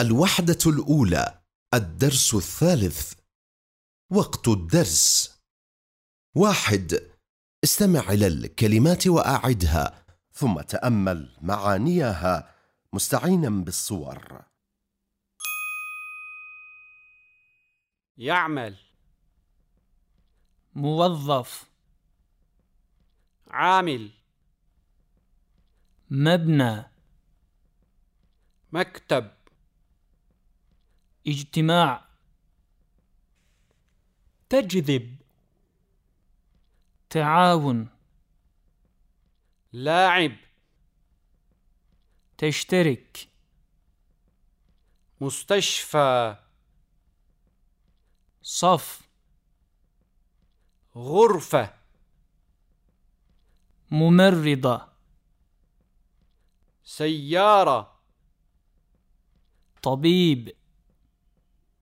الوحدة الأولى الدرس الثالث وقت الدرس. واحد استمع إلى الكلمات وأعدها ثم تأمل معانيها مستعينا بالصور. يعمل. موظف. عامل. مبنى. مكتب. اجتماع. تجذب. تعاون. لاعب. تشترك. مستشفى. صف. غرفة. ممرضة. سيارة. طبيب.